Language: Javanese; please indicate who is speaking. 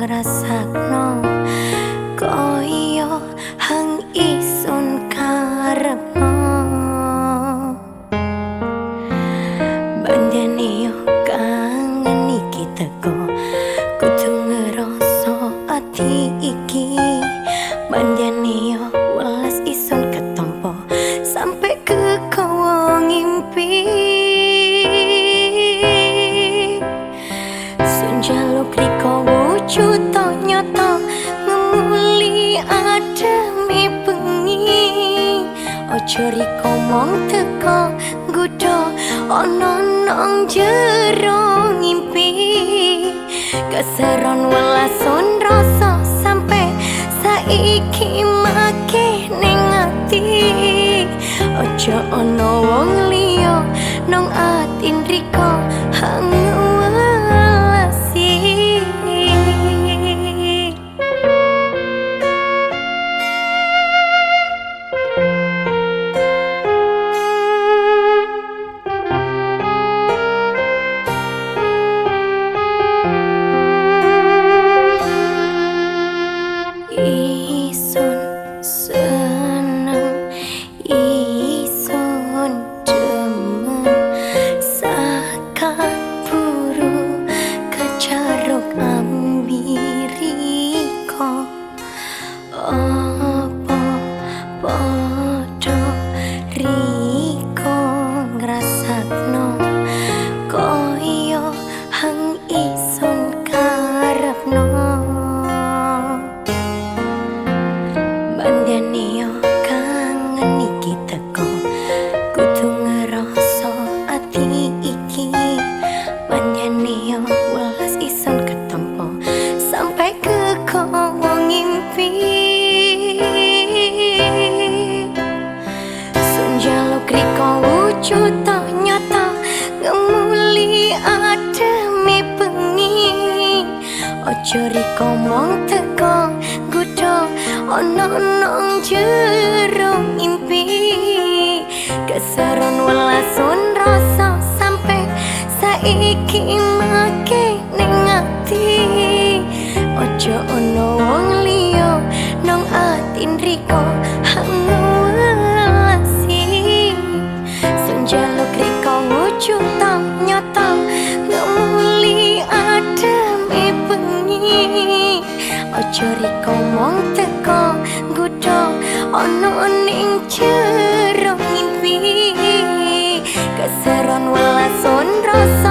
Speaker 1: ngrasakno koyo hang isun karepmu bandane yo kangen iki teko kudu ngrasa ati iki. Bandane yo welas isun ketompo sampe ke kawong impi to nyata ngemuli ademi bengi. Ojo riko mong teko gudo ono nong jero ngimpi. Keseron welason rasa sampai saiki make ning ati. Ojo ono wong liya nong atin riko apa padha riko ngrasakno? Koyo hang isun karepno. Bandane yo kangen iki teko. Hangu Cuta nyata ngemuli ademi bengi. Ojo riko mong teko gudo ono nong jero impi Keseron welasun rasa sampai saiki make Jeriko wong teko gudho ana ning jero mimpi keseron welas sonroso